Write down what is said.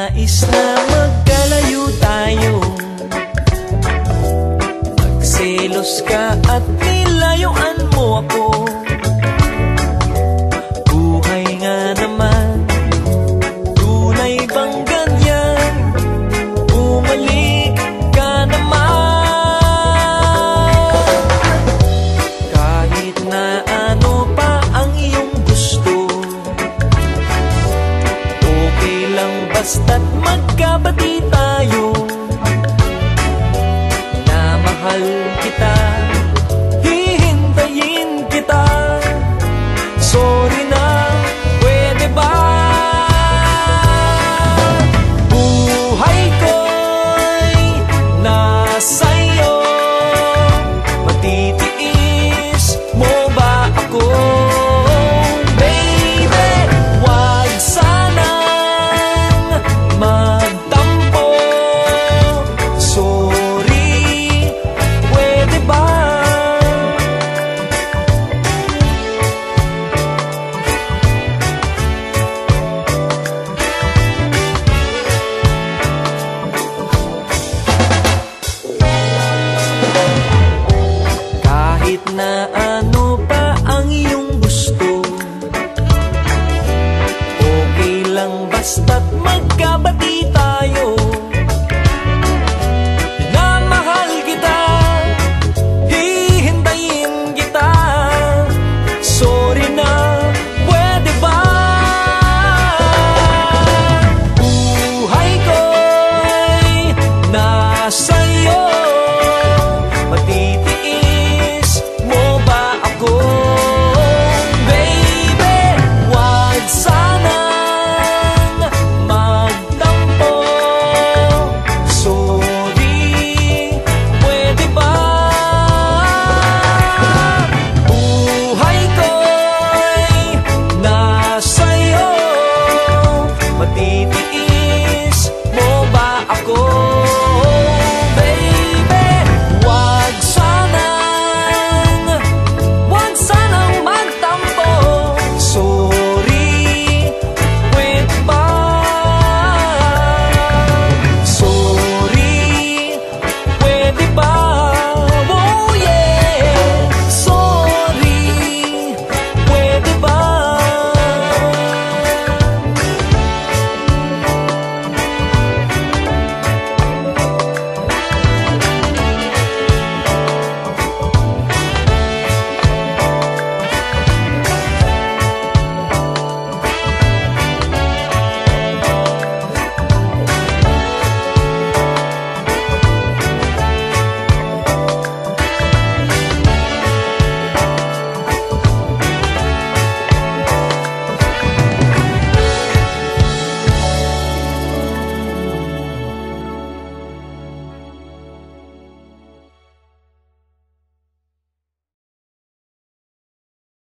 nais na basta't magkabati tayo Na mahal kita basta't magkabati